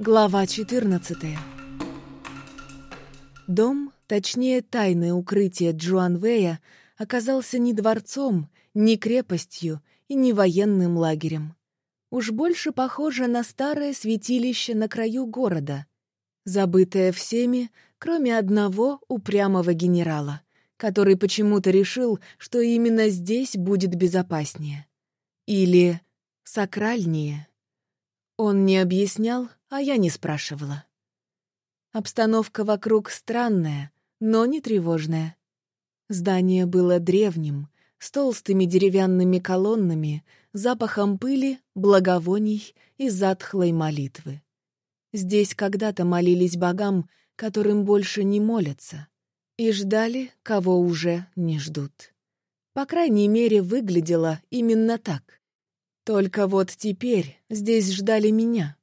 Глава 14 Дом, точнее тайное укрытие Джуанвея, оказался не дворцом, не крепостью и не военным лагерем. Уж больше похоже на старое святилище на краю города, забытое всеми, кроме одного упрямого генерала, который почему-то решил, что именно здесь будет безопаснее. Или сакральнее. Он не объяснял, а я не спрашивала. Обстановка вокруг странная, но не тревожная. Здание было древним, с толстыми деревянными колоннами, запахом пыли, благовоний и затхлой молитвы. Здесь когда-то молились богам, которым больше не молятся, и ждали, кого уже не ждут. По крайней мере, выглядело именно так. Только вот теперь здесь ждали меня.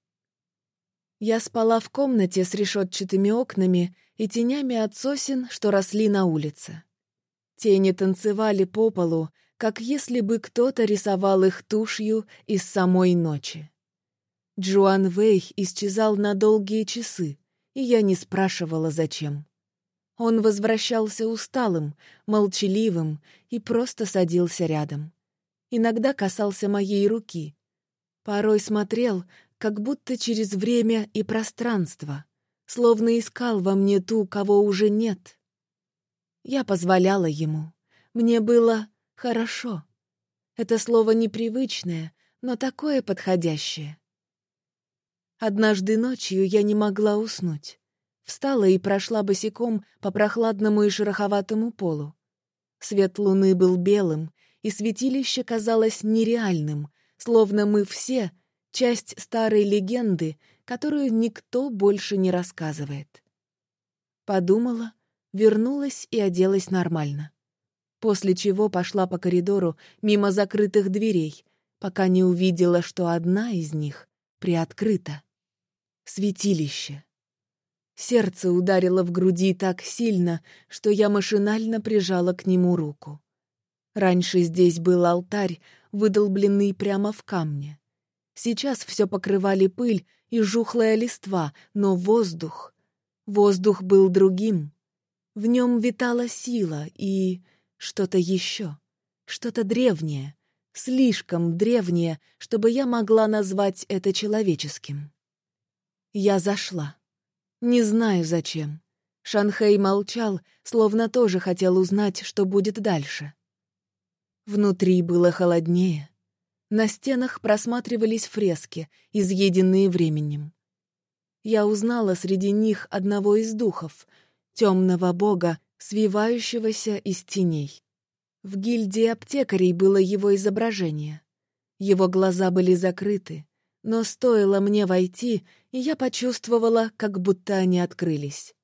Я спала в комнате с решетчатыми окнами и тенями от сосен, что росли на улице. Тени танцевали по полу, как если бы кто-то рисовал их тушью из самой ночи. Джуан Вэй исчезал на долгие часы, и я не спрашивала, зачем. Он возвращался усталым, молчаливым и просто садился рядом иногда касался моей руки. Порой смотрел, как будто через время и пространство, словно искал во мне ту, кого уже нет. Я позволяла ему. Мне было хорошо. Это слово непривычное, но такое подходящее. Однажды ночью я не могла уснуть. Встала и прошла босиком по прохладному и шероховатому полу. Свет луны был белым, и святилище казалось нереальным, словно мы все — часть старой легенды, которую никто больше не рассказывает. Подумала, вернулась и оделась нормально. После чего пошла по коридору мимо закрытых дверей, пока не увидела, что одна из них приоткрыта. Святилище. Сердце ударило в груди так сильно, что я машинально прижала к нему руку. Раньше здесь был алтарь, выдолбленный прямо в камне. Сейчас все покрывали пыль и жухлая листва, но воздух... Воздух был другим. В нем витала сила и... что-то еще. Что-то древнее. Слишком древнее, чтобы я могла назвать это человеческим. Я зашла. Не знаю зачем. Шанхей молчал, словно тоже хотел узнать, что будет дальше. Внутри было холоднее. На стенах просматривались фрески, изъеденные временем. Я узнала среди них одного из духов, темного бога, свивающегося из теней. В гильдии аптекарей было его изображение. Его глаза были закрыты, но стоило мне войти, и я почувствовала, как будто они открылись.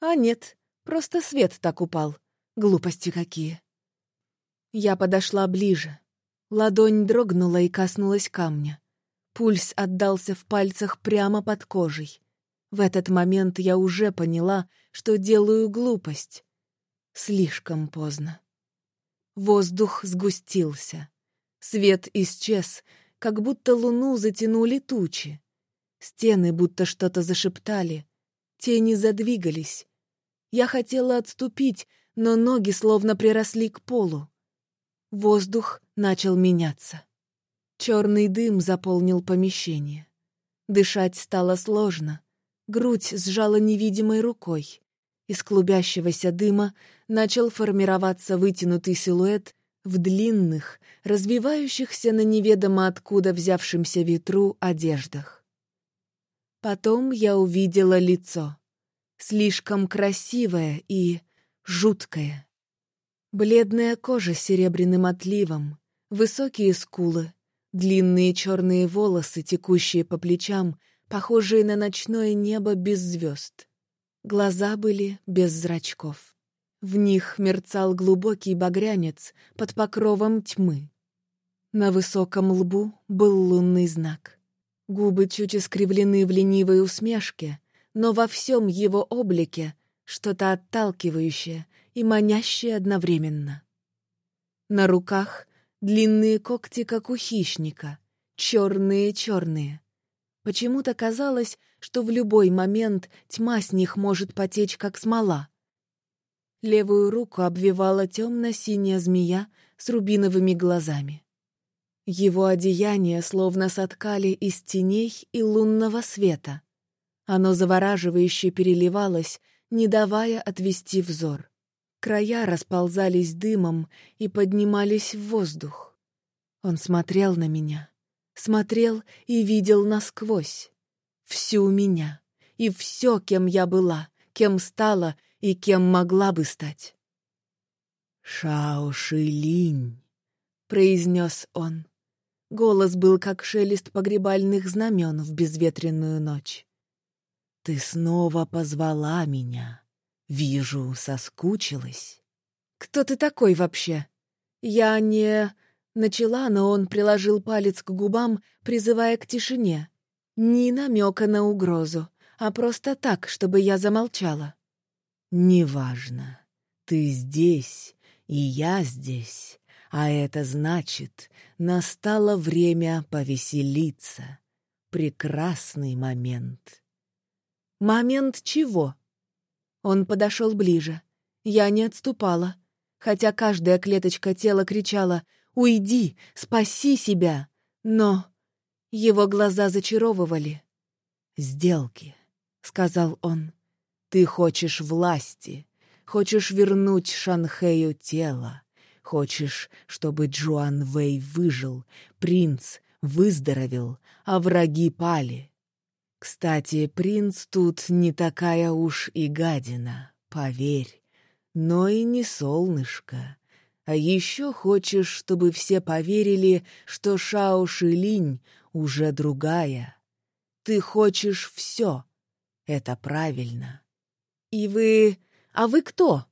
А нет, просто свет так упал. Глупости какие. Я подошла ближе. Ладонь дрогнула и коснулась камня. Пульс отдался в пальцах прямо под кожей. В этот момент я уже поняла, что делаю глупость. Слишком поздно. Воздух сгустился. Свет исчез, как будто луну затянули тучи. Стены будто что-то зашептали. Тени задвигались. Я хотела отступить, но ноги словно приросли к полу. Воздух начал меняться. Черный дым заполнил помещение. Дышать стало сложно. Грудь сжала невидимой рукой. Из клубящегося дыма начал формироваться вытянутый силуэт в длинных, развивающихся на неведомо откуда взявшемся ветру одеждах. Потом я увидела лицо. Слишком красивое и жуткое. Бледная кожа с серебряным отливом, высокие скулы, длинные черные волосы, текущие по плечам, похожие на ночное небо без звезд. Глаза были без зрачков. В них мерцал глубокий багрянец под покровом тьмы. На высоком лбу был лунный знак. Губы чуть искривлены в ленивой усмешке, но во всем его облике что-то отталкивающее и манящее одновременно. На руках длинные когти, как у хищника, черные-черные. Почему-то казалось, что в любой момент тьма с них может потечь, как смола. Левую руку обвивала темно-синяя змея с рубиновыми глазами. Его одеяние словно соткали из теней и лунного света. Оно завораживающе переливалось, не давая отвести взор. Края расползались дымом и поднимались в воздух. Он смотрел на меня, смотрел и видел насквозь. Всю меня и все, кем я была, кем стала и кем могла бы стать. «Шао Шилинь», — произнес он. Голос был как шелест погребальных знамен в безветренную ночь. «Ты снова позвала меня. Вижу, соскучилась». «Кто ты такой вообще?» «Я не...» Начала, но он приложил палец к губам, призывая к тишине. Ни намека на угрозу, а просто так, чтобы я замолчала. «Неважно. Ты здесь, и я здесь, а это значит, настало время повеселиться. Прекрасный момент». «Момент чего?» Он подошел ближе. Я не отступала, хотя каждая клеточка тела кричала «Уйди! Спаси себя!» Но его глаза зачаровывали. «Сделки», — сказал он. «Ты хочешь власти, хочешь вернуть Шанхею тело, хочешь, чтобы Джуан Вэй выжил, принц выздоровел, а враги пали. Кстати, принц тут не такая уж и гадина, поверь, но и не солнышко. А еще хочешь, чтобы все поверили, что Шао Шилинь уже другая. Ты хочешь все. Это правильно. И вы... А вы кто?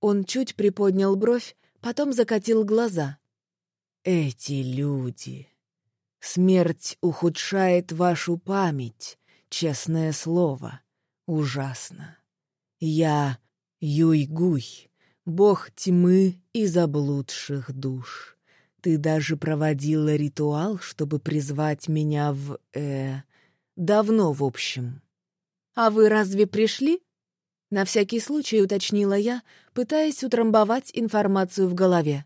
Он чуть приподнял бровь, потом закатил глаза. Эти люди. Смерть ухудшает вашу память, честное слово. Ужасно. Я Юйгуй бог тьмы и заблудших душ. Ты даже проводила ритуал, чтобы призвать меня в... э... давно, в общем. А вы разве пришли? На всякий случай уточнила я, пытаясь утрамбовать информацию в голове.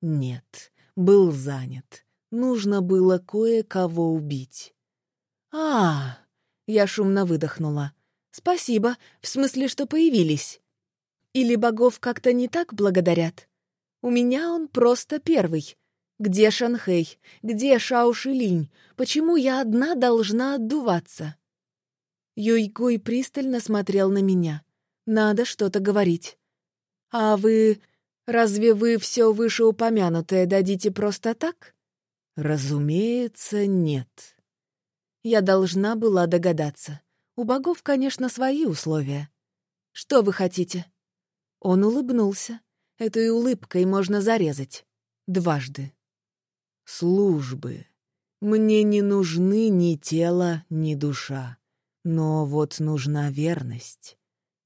Нет, был занят. Нужно было кое-кого убить. а, я шумно выдохнула. «Спасибо, в смысле, что появились». Или богов как-то не так благодарят? У меня он просто первый. Где Шанхэй? Где Шаушилинь? Почему я одна должна отдуваться? Юйгуй пристально смотрел на меня. Надо что-то говорить. А вы... Разве вы все вышеупомянутое дадите просто так? Разумеется, нет. Я должна была догадаться. У богов, конечно, свои условия. Что вы хотите? Он улыбнулся. Этой улыбкой можно зарезать. Дважды. «Службы. Мне не нужны ни тело, ни душа. Но вот нужна верность.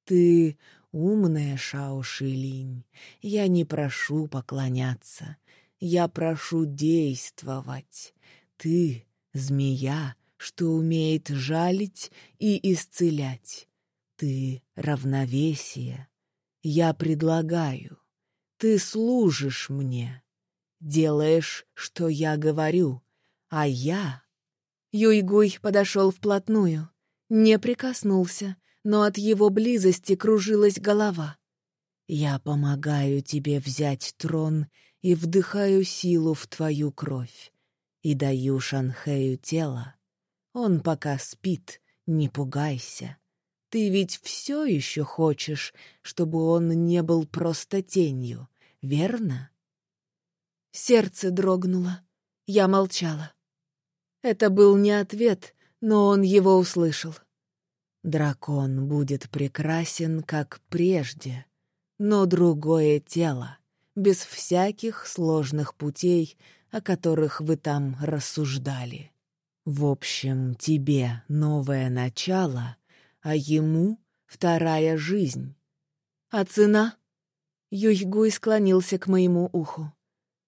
Ты умная, Шао Шилинь. Я не прошу поклоняться. Я прошу действовать. Ты — змея, что умеет жалить и исцелять. Ты — равновесие. Я предлагаю. Ты служишь мне. Делаешь, что я говорю. А я... Юйгуй подошел вплотную. Не прикоснулся, но от его близости кружилась голова. Я помогаю тебе взять трон и вдыхаю силу в твою кровь. И даю Шанхею тело. Он пока спит, не пугайся. Ты ведь все еще хочешь, чтобы он не был просто тенью, верно? Сердце дрогнуло. Я молчала. Это был не ответ, но он его услышал. Дракон будет прекрасен, как прежде, но другое тело, без всяких сложных путей, о которых вы там рассуждали. В общем, тебе новое начало а ему вторая жизнь. А цена? Юйгуй склонился к моему уху.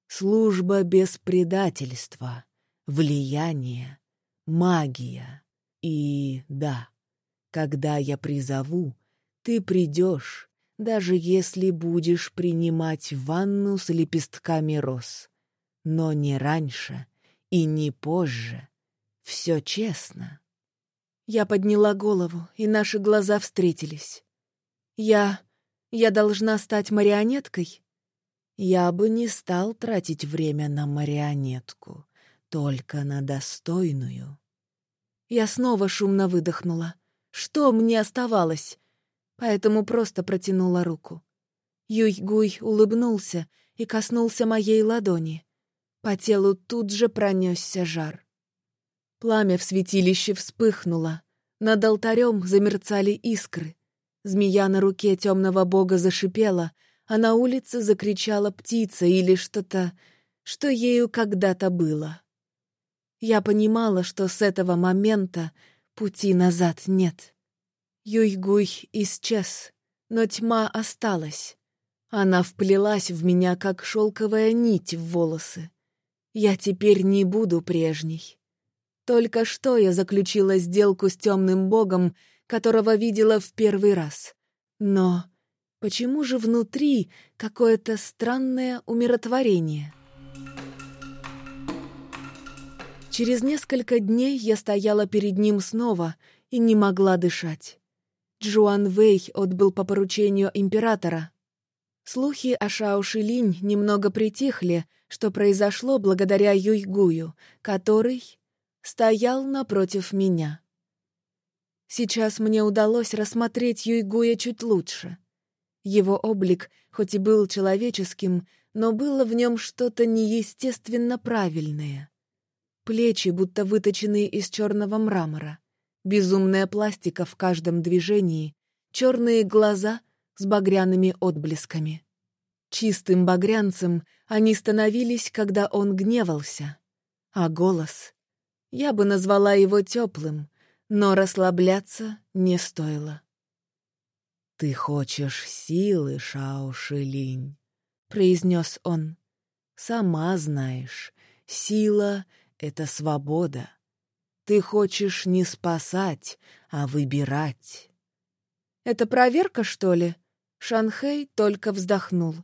Служба без предательства, влияние, магия. И да, когда я призову, ты придешь, даже если будешь принимать ванну с лепестками роз. Но не раньше и не позже. Все честно. Я подняла голову, и наши глаза встретились. Я... я должна стать марионеткой? Я бы не стал тратить время на марионетку, только на достойную. Я снова шумно выдохнула. Что мне оставалось? Поэтому просто протянула руку. Юй-Гуй улыбнулся и коснулся моей ладони. По телу тут же пронесся жар. Пламя в святилище вспыхнуло. Над алтарем замерцали искры. Змея на руке темного бога зашипела, а на улице закричала птица или что-то, что ею когда-то было. Я понимала, что с этого момента пути назад нет. Юйгуй исчез, но тьма осталась. Она вплелась в меня, как шелковая нить в волосы. Я теперь не буду прежней. Только что я заключила сделку с темным богом, которого видела в первый раз. Но почему же внутри какое-то странное умиротворение? Через несколько дней я стояла перед ним снова и не могла дышать. Джуан Вэй отбыл по поручению императора. Слухи о Шао Шилинь немного притихли, что произошло благодаря Юйгую, который стоял напротив меня. Сейчас мне удалось рассмотреть Юйгуя чуть лучше. Его облик, хоть и был человеческим, но было в нем что-то неестественно правильное. Плечи, будто выточенные из черного мрамора, безумная пластика в каждом движении, черные глаза с багряными отблесками. Чистым багрянцем они становились, когда он гневался. А голос... Я бы назвала его теплым, но расслабляться не стоило. «Ты хочешь силы, Шао Шилинь», — произнес он. «Сама знаешь, сила это свобода. Ты хочешь не спасать, а выбирать. Это проверка, что ли? Шанхэй только вздохнул.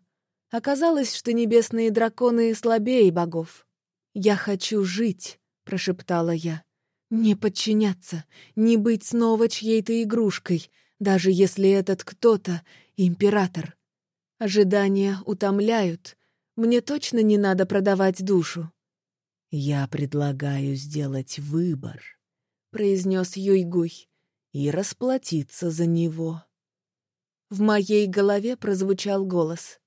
Оказалось, что небесные драконы слабее богов. «Я хочу жить», — прошептала я. «Не подчиняться, не быть снова чьей-то игрушкой, даже если этот кто-то — император. Ожидания утомляют. Мне точно не надо продавать душу. «Я предлагаю сделать выбор», — произнес Юйгуй, — «и расплатиться за него». В моей голове прозвучал голос.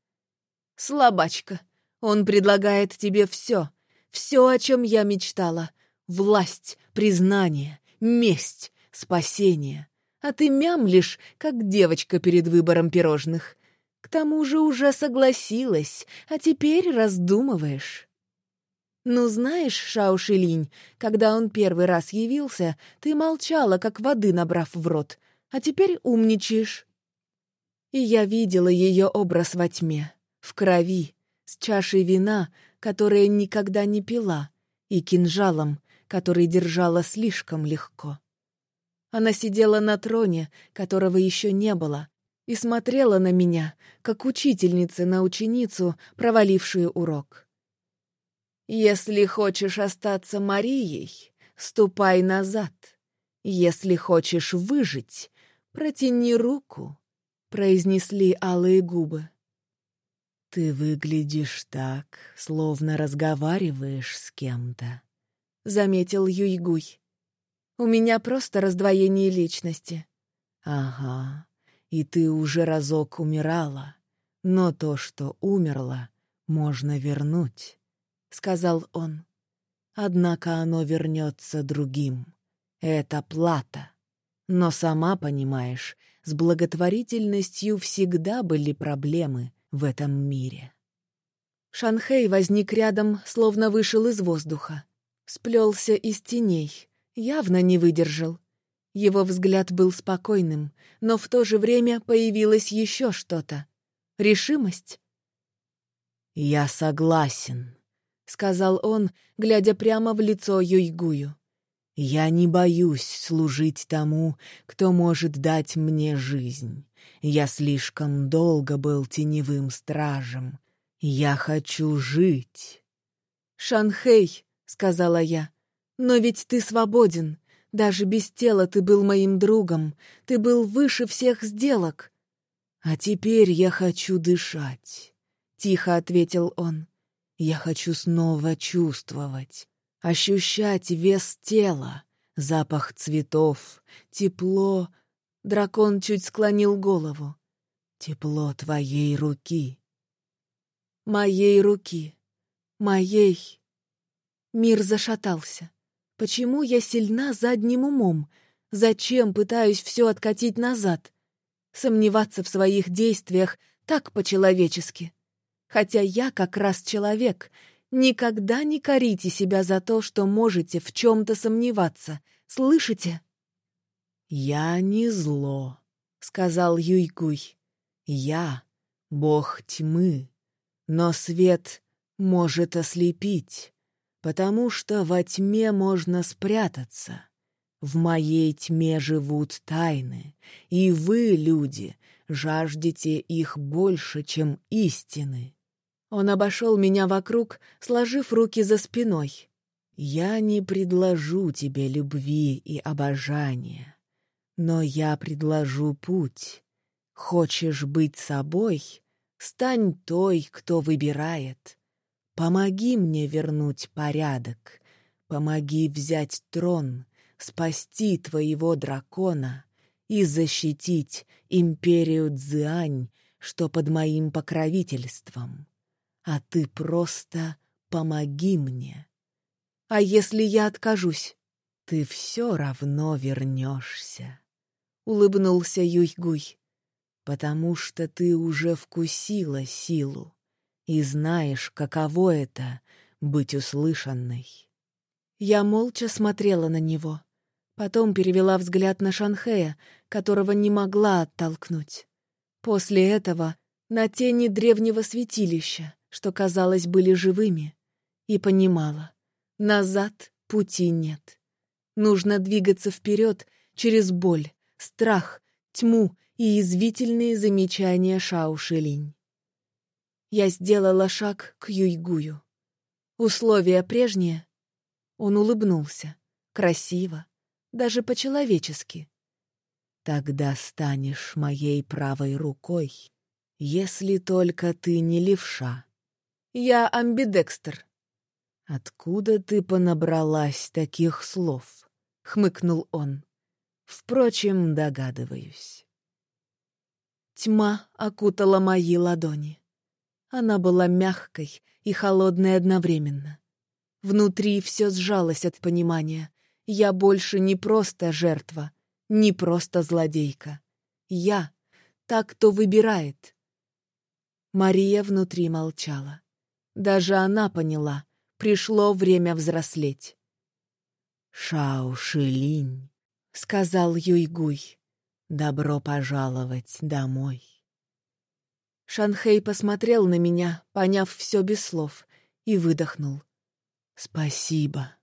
«Слабачка, он предлагает тебе все, все, о чем я мечтала. Власть, признание, месть, спасение. А ты мямлишь, как девочка перед выбором пирожных. К тому же уже согласилась, а теперь раздумываешь». «Ну, знаешь, Шао Шилинь, когда он первый раз явился, ты молчала, как воды набрав в рот, а теперь умничаешь». И я видела ее образ во тьме, в крови, с чашей вина, которая никогда не пила, и кинжалом, который держала слишком легко. Она сидела на троне, которого еще не было, и смотрела на меня, как учительница на ученицу, провалившую урок. Если хочешь остаться Марией, ступай назад. Если хочешь выжить, протяни руку, — произнесли алые губы. «Ты выглядишь так, словно разговариваешь с кем-то», — заметил Юйгуй. «У меня просто раздвоение личности». «Ага, и ты уже разок умирала, но то, что умерла, можно вернуть». — сказал он. «Однако оно вернется другим. Это плата. Но сама понимаешь, с благотворительностью всегда были проблемы в этом мире». Шанхей возник рядом, словно вышел из воздуха. Сплелся из теней, явно не выдержал. Его взгляд был спокойным, но в то же время появилось еще что-то. Решимость. «Я согласен», — сказал он, глядя прямо в лицо Юйгую. Я не боюсь служить тому, кто может дать мне жизнь. Я слишком долго был теневым стражем. Я хочу жить. «Шанхей», — сказала я, — «но ведь ты свободен. Даже без тела ты был моим другом. Ты был выше всех сделок». «А теперь я хочу дышать», — тихо ответил он. «Я хочу снова чувствовать, ощущать вес тела, запах цветов, тепло...» Дракон чуть склонил голову. «Тепло твоей руки». «Моей руки. Моей...» Мир зашатался. Почему я сильна задним умом? Зачем пытаюсь все откатить назад? Сомневаться в своих действиях так по-человечески. Хотя я как раз человек. Никогда не корите себя за то, что можете в чем-то сомневаться. Слышите? «Я не зло», — сказал Юйгуй. «Я — бог тьмы, но свет может ослепить, потому что во тьме можно спрятаться. В моей тьме живут тайны, и вы, люди, жаждете их больше, чем истины. Он обошел меня вокруг, сложив руки за спиной. «Я не предложу тебе любви и обожания, но я предложу путь. Хочешь быть собой? Стань той, кто выбирает. Помоги мне вернуть порядок, помоги взять трон, спасти твоего дракона и защитить империю Цзиань, что под моим покровительством а ты просто помоги мне. А если я откажусь? Ты все равно вернешься, — улыбнулся Юйгуй, потому что ты уже вкусила силу и знаешь, каково это — быть услышанной. Я молча смотрела на него, потом перевела взгляд на Шанхея, которого не могла оттолкнуть. После этого на тени древнего святилища, что, казалось, были живыми, и понимала, назад пути нет. Нужно двигаться вперед через боль, страх, тьму и извительные замечания Шаушилинь. Я сделала шаг к Юйгую. Условия прежние. Он улыбнулся. Красиво, даже по-человечески. Тогда станешь моей правой рукой, если только ты не левша. Я амбидекстер». «Откуда ты понабралась таких слов?» — хмыкнул он. «Впрочем, догадываюсь». Тьма окутала мои ладони. Она была мягкой и холодной одновременно. Внутри все сжалось от понимания. Я больше не просто жертва, не просто злодейка. Я — та, кто выбирает. Мария внутри молчала. Даже она поняла, пришло время взрослеть. «Шао Шилинь», — сказал Юйгуй, — «добро пожаловать домой». Шанхей посмотрел на меня, поняв все без слов, и выдохнул. «Спасибо».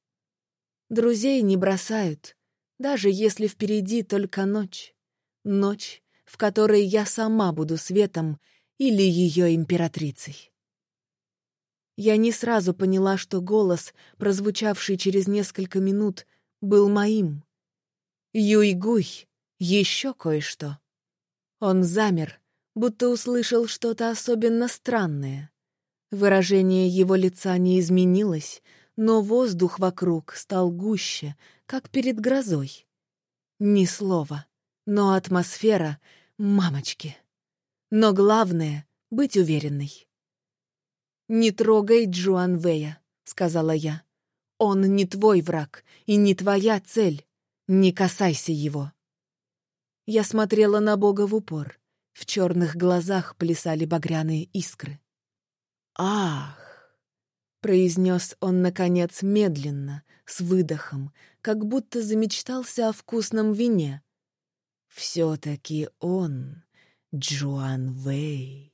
Друзей не бросают, даже если впереди только ночь. Ночь, в которой я сама буду светом или ее императрицей. Я не сразу поняла, что голос, прозвучавший через несколько минут, был моим. Юйгуй, еще кое-что. Он замер, будто услышал что-то особенно странное. Выражение его лица не изменилось, но воздух вокруг стал гуще, как перед грозой. Ни слова, но атмосфера — мамочки. Но главное — быть уверенной. «Не трогай Джуан Вэя», — сказала я. «Он не твой враг и не твоя цель. Не касайся его». Я смотрела на Бога в упор. В черных глазах плясали багряные искры. «Ах!» — произнес он, наконец, медленно, с выдохом, как будто замечтался о вкусном вине. «Все-таки он, Джуан Вэй»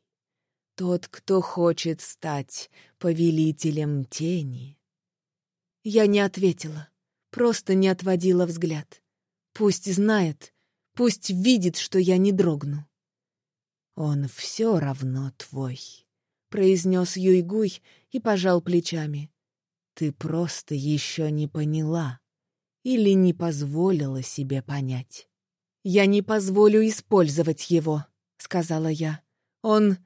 тот, кто хочет стать повелителем тени. Я не ответила, просто не отводила взгляд. Пусть знает, пусть видит, что я не дрогну. «Он все равно твой», — произнес Юйгуй и пожал плечами. «Ты просто еще не поняла или не позволила себе понять». «Я не позволю использовать его», — сказала я. «Он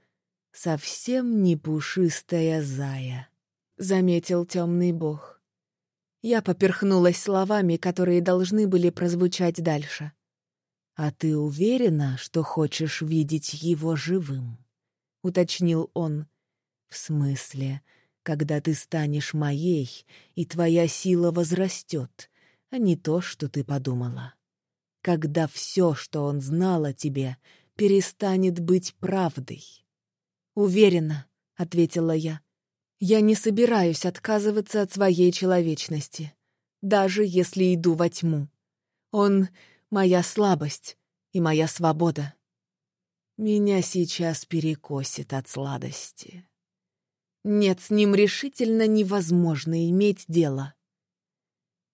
совсем не пушистая зая», — заметил темный бог. Я поперхнулась словами, которые должны были прозвучать дальше. «А ты уверена, что хочешь видеть его живым?» — уточнил он. «В смысле, когда ты станешь моей, и твоя сила возрастет, а не то, что ты подумала. Когда все, что он знал о тебе, перестанет быть правдой». «Уверена», — ответила я. «Я не собираюсь отказываться от своей человечности, даже если иду во тьму. Он моя слабость и моя свобода. Меня сейчас перекосит от сладости. Нет, с ним решительно невозможно иметь дело.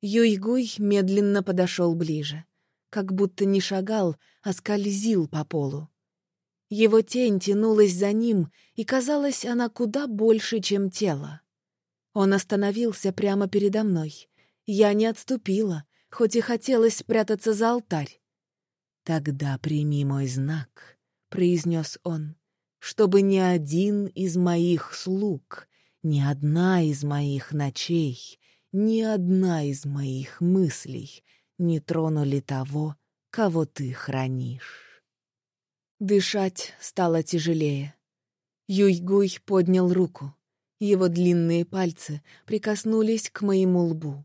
Юйгуй медленно подошел ближе, как будто не шагал, а скользил по полу. Его тень тянулась за ним, и казалось, она куда больше, чем тело. Он остановился прямо передо мной. Я не отступила, хоть и хотелось спрятаться за алтарь. «Тогда прими мой знак», — произнес он, «чтобы ни один из моих слуг, ни одна из моих ночей, ни одна из моих мыслей не тронули того, кого ты хранишь». Дышать стало тяжелее. Юйгуй поднял руку. Его длинные пальцы прикоснулись к моему лбу.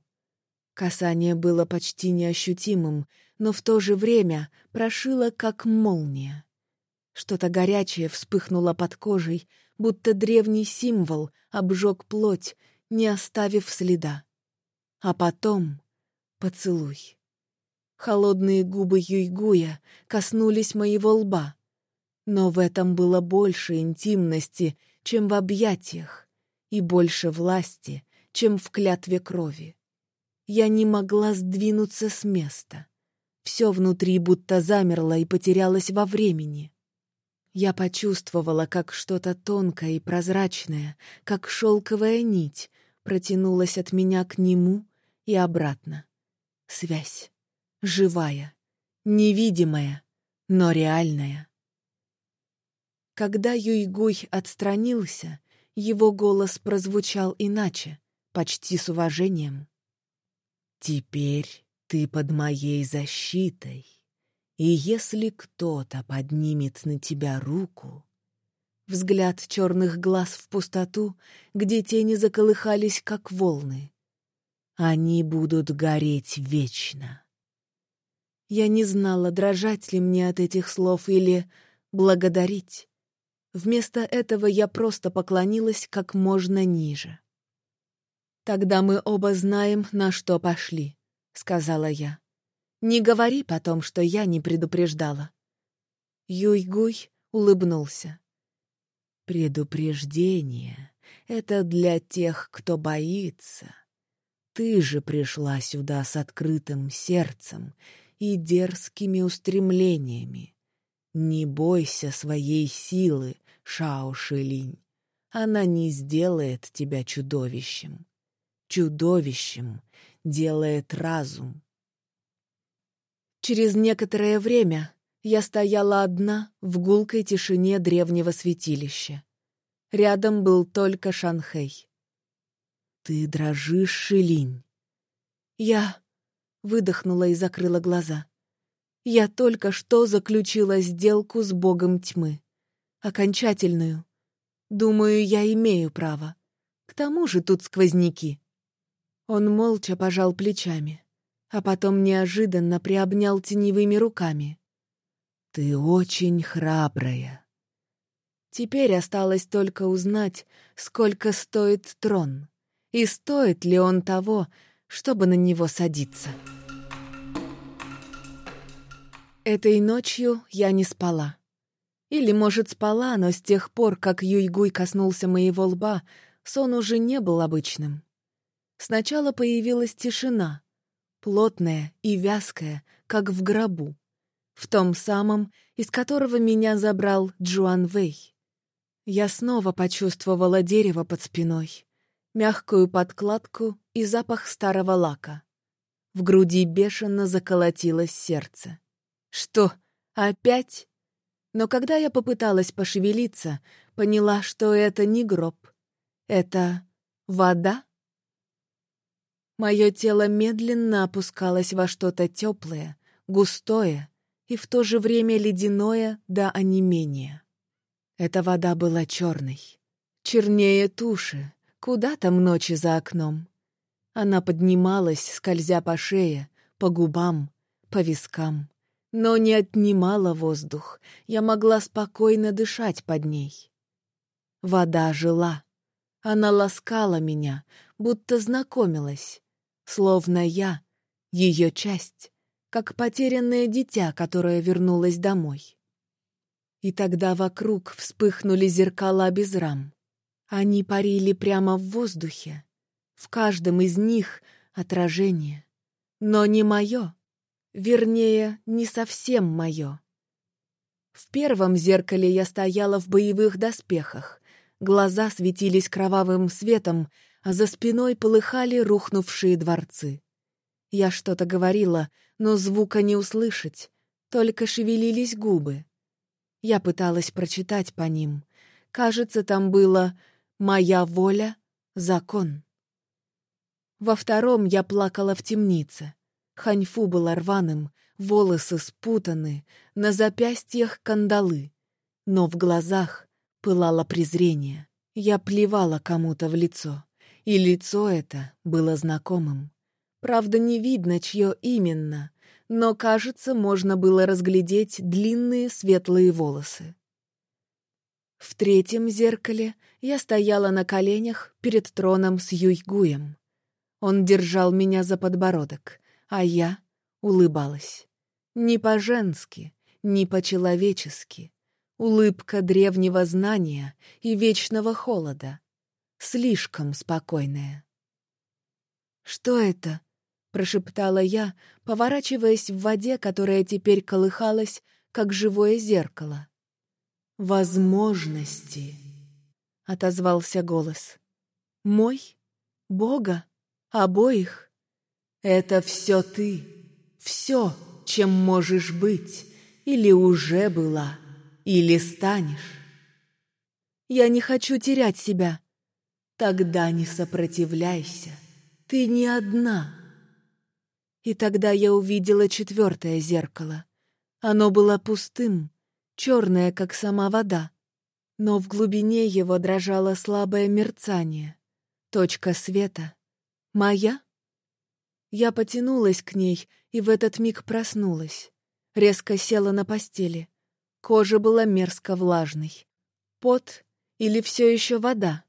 Касание было почти неощутимым, но в то же время прошило, как молния. Что-то горячее вспыхнуло под кожей, будто древний символ обжег плоть, не оставив следа. А потом поцелуй. Холодные губы Юйгуя коснулись моего лба. Но в этом было больше интимности, чем в объятиях, и больше власти, чем в клятве крови. Я не могла сдвинуться с места. Все внутри будто замерло и потерялось во времени. Я почувствовала, как что-то тонкое и прозрачное, как шелковая нить, протянулась от меня к нему и обратно. Связь. Живая. Невидимая, но реальная. Когда Юйгуй отстранился, его голос прозвучал иначе, почти с уважением. Теперь ты под моей защитой, и если кто-то поднимет на тебя руку... Взгляд черных глаз в пустоту, где тени заколыхались, как волны. Они будут гореть вечно. Я не знала, дрожать ли мне от этих слов или благодарить. Вместо этого я просто поклонилась как можно ниже. «Тогда мы оба знаем, на что пошли», — сказала я. «Не говори потом, что я не предупреждала». Юйгуй улыбнулся. «Предупреждение — это для тех, кто боится. Ты же пришла сюда с открытым сердцем и дерзкими устремлениями. Не бойся своей силы, Шао Шилинь. Она не сделает тебя чудовищем чудовищем делает разум. Через некоторое время я стояла одна в гулкой тишине древнего святилища. Рядом был только Шанхэй. «Ты дрожишь, Шилинь?» Я выдохнула и закрыла глаза. Я только что заключила сделку с богом тьмы. Окончательную. Думаю, я имею право. К тому же тут сквозняки. Он молча пожал плечами, а потом неожиданно приобнял теневыми руками. «Ты очень храбрая». Теперь осталось только узнать, сколько стоит трон, и стоит ли он того, чтобы на него садиться. Этой ночью я не спала. Или, может, спала, но с тех пор, как Юйгуй коснулся моего лба, сон уже не был обычным. Сначала появилась тишина, плотное и вязкое, как в гробу. В том самом, из которого меня забрал Джуан Вэй. Я снова почувствовала дерево под спиной, мягкую подкладку и запах старого лака. В груди бешено заколотилось сердце. Что, опять? Но когда я попыталась пошевелиться, поняла, что это не гроб. Это вода? Мое тело медленно опускалось во что-то теплое, густое и в то же время ледяное до онемения. Эта вода была черной. Чернее туши, куда там ночи за окном. Она поднималась, скользя по шее, по губам, по вискам, но не отнимала воздух, я могла спокойно дышать под ней. Вода жила. Она ласкала меня, будто знакомилась, словно я — ее часть, как потерянное дитя, которое вернулось домой. И тогда вокруг вспыхнули зеркала без рам. Они парили прямо в воздухе, в каждом из них отражение. Но не мое. Вернее, не совсем мое. В первом зеркале я стояла в боевых доспехах. Глаза светились кровавым светом, а за спиной полыхали рухнувшие дворцы. Я что-то говорила, но звука не услышать, только шевелились губы. Я пыталась прочитать по ним. Кажется, там было «Моя воля — закон». Во втором я плакала в темнице. Ханьфу была рваным, волосы спутаны, на запястьях кандалы. Но в глазах пылало презрение. Я плевала кому-то в лицо, и лицо это было знакомым. Правда, не видно, чье именно, но, кажется, можно было разглядеть длинные светлые волосы. В третьем зеркале я стояла на коленях перед троном с Юйгуем. Он держал меня за подбородок, а я улыбалась. Не по-женски, не по-человечески. Улыбка древнего знания и вечного холода. Слишком спокойная. «Что это?» — прошептала я, поворачиваясь в воде, которая теперь колыхалась, как живое зеркало. «Возможности», — отозвался голос. «Мой? Бога?» Обоих. Это все ты. Все, чем можешь быть. Или уже была. Или станешь. Я не хочу терять себя. Тогда не сопротивляйся. Ты не одна. И тогда я увидела четвертое зеркало. Оно было пустым, черное, как сама вода. Но в глубине его дрожало слабое мерцание. Точка света, «Моя?» Я потянулась к ней и в этот миг проснулась. Резко села на постели. Кожа была мерзко влажной. Пот или все еще вода?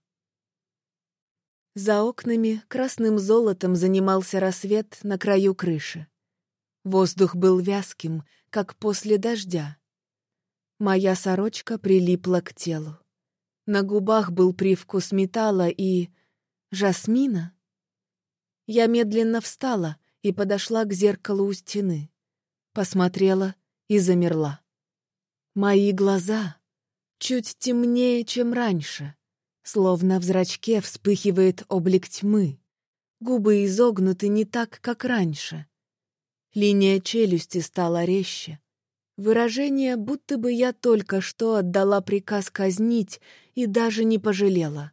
За окнами красным золотом занимался рассвет на краю крыши. Воздух был вязким, как после дождя. Моя сорочка прилипла к телу. На губах был привкус металла и... жасмина? Я медленно встала и подошла к зеркалу у стены. Посмотрела и замерла. Мои глаза чуть темнее, чем раньше, словно в зрачке вспыхивает облик тьмы. Губы изогнуты не так, как раньше. Линия челюсти стала резче. Выражение, будто бы я только что отдала приказ казнить и даже не пожалела.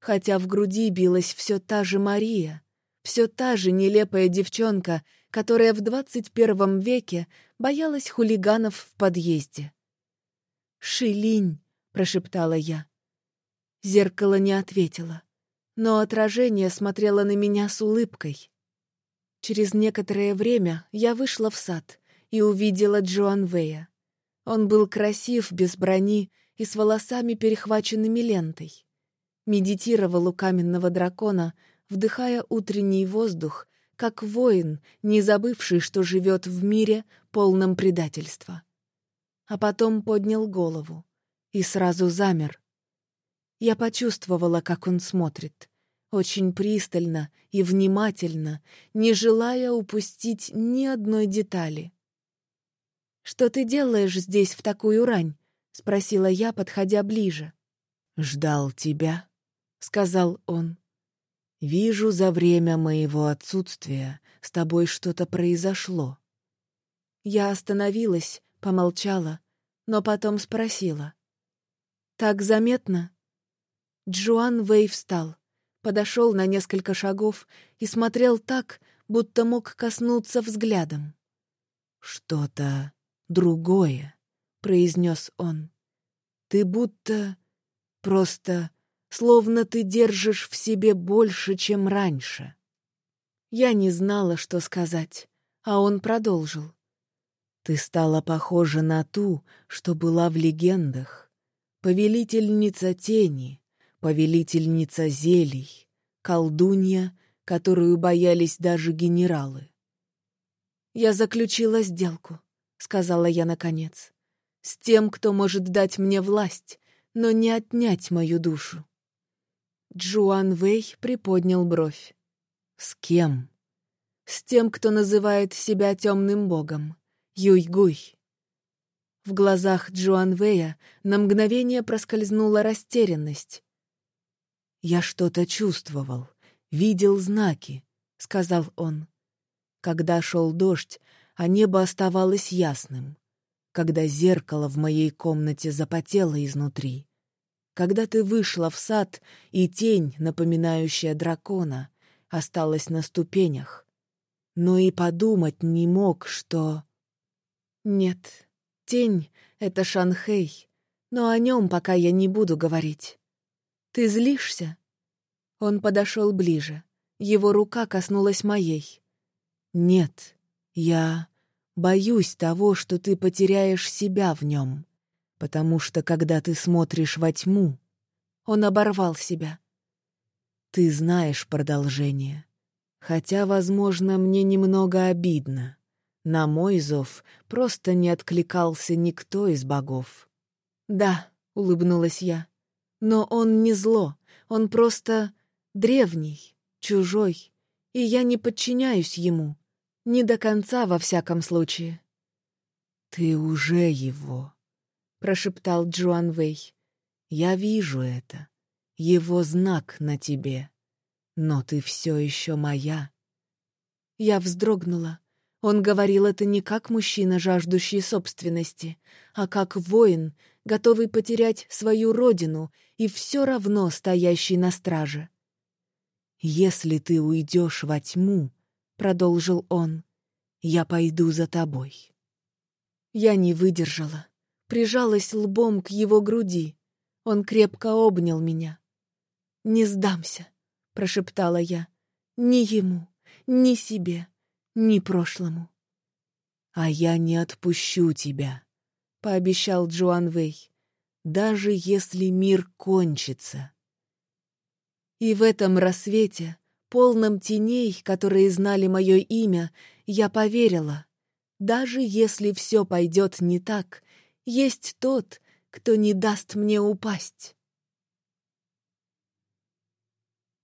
Хотя в груди билась все та же Мария — все та же нелепая девчонка, которая в двадцать первом веке боялась хулиганов в подъезде. «Шилинь!» — прошептала я. Зеркало не ответило, но отражение смотрело на меня с улыбкой. Через некоторое время я вышла в сад и увидела Джоан Вэя. Он был красив, без брони и с волосами, перехваченными лентой. Медитировал у каменного дракона, вдыхая утренний воздух, как воин, не забывший, что живет в мире, полном предательства. А потом поднял голову и сразу замер. Я почувствовала, как он смотрит. очень пристально и внимательно, не желая упустить ни одной детали. «Что ты делаешь здесь в такую рань?» — спросила я, подходя ближе. «Ждал тебя», — сказал он. «Вижу, за время моего отсутствия с тобой что-то произошло». Я остановилась, помолчала, но потом спросила. «Так заметно?» Джоан Вэй встал, подошел на несколько шагов и смотрел так, будто мог коснуться взглядом. «Что-то другое», — произнес он. «Ты будто... просто... словно ты держишь в себе больше, чем раньше». Я не знала, что сказать, а он продолжил. «Ты стала похожа на ту, что была в легендах. Повелительница тени, повелительница зелий, колдунья, которую боялись даже генералы. «Я заключила сделку», — сказала я наконец, «с тем, кто может дать мне власть, но не отнять мою душу». Джуан Вэй приподнял бровь. «С кем?» «С тем, кто называет себя темным богом. Юй-гуй». В глазах Джуан Вэя на мгновение проскользнула растерянность, «Я что-то чувствовал, видел знаки», — сказал он. Когда шел дождь, а небо оставалось ясным. Когда зеркало в моей комнате запотело изнутри. Когда ты вышла в сад, и тень, напоминающая дракона, осталась на ступенях. Но и подумать не мог, что... Нет, тень — это Шанхей, но о нем пока я не буду говорить. «Ты злишься?» Он подошел ближе. Его рука коснулась моей. «Нет, я боюсь того, что ты потеряешь себя в нем, потому что, когда ты смотришь во тьму...» Он оборвал себя. «Ты знаешь продолжение. Хотя, возможно, мне немного обидно. На мой зов просто не откликался никто из богов». «Да», — улыбнулась я. Но он не зло, он просто древний, чужой, и я не подчиняюсь ему. Не до конца, во всяком случае. «Ты уже его», — прошептал Джоан Вэй. «Я вижу это. Его знак на тебе. Но ты все еще моя». Я вздрогнула. Он говорил это не как мужчина, жаждущий собственности, а как воин, готовый потерять свою родину и все равно стоящий на страже. «Если ты уйдешь во тьму», — продолжил он, — «я пойду за тобой». Я не выдержала, прижалась лбом к его груди. Он крепко обнял меня. «Не сдамся», — прошептала я, — «ни ему, ни себе, ни прошлому». «А я не отпущу тебя», — пообещал Джоан Вэй, — «даже если мир кончится». И в этом рассвете, полном теней, которые знали мое имя, я поверила. Даже если все пойдет не так, есть тот, кто не даст мне упасть.